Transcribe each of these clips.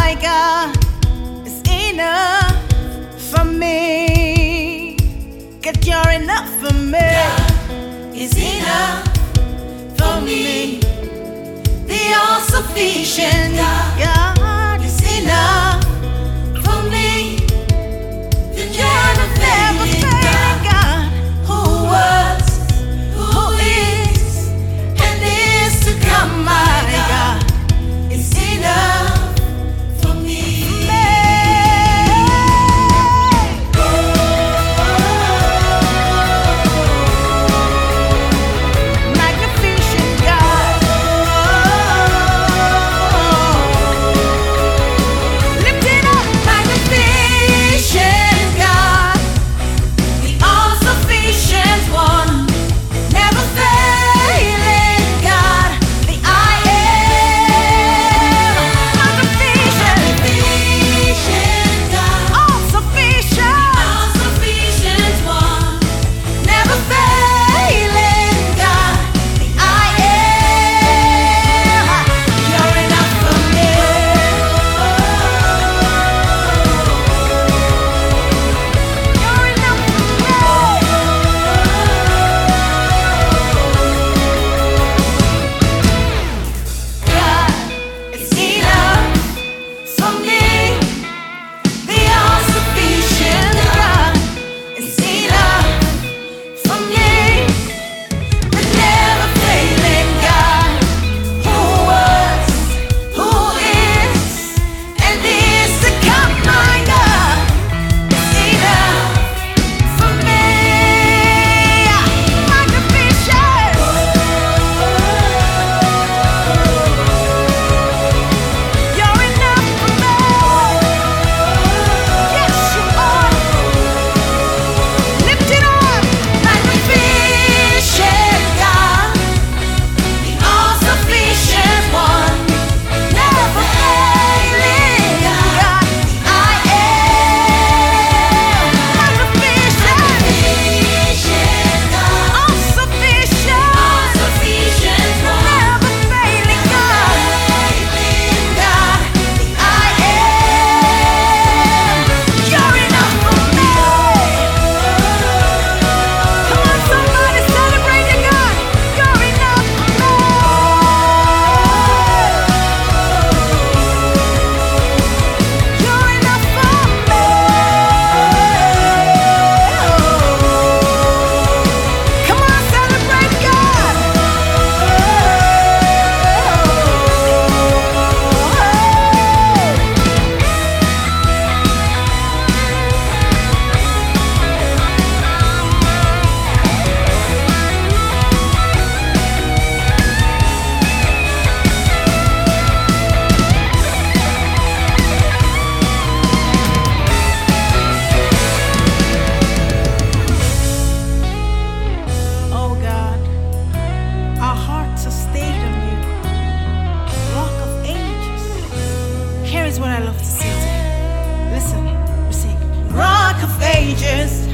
tiger it's enough for me. Cause you're enough for me. God is enough for me. The all sufficient God. God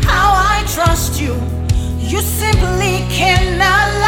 how I trust you. You simply cannot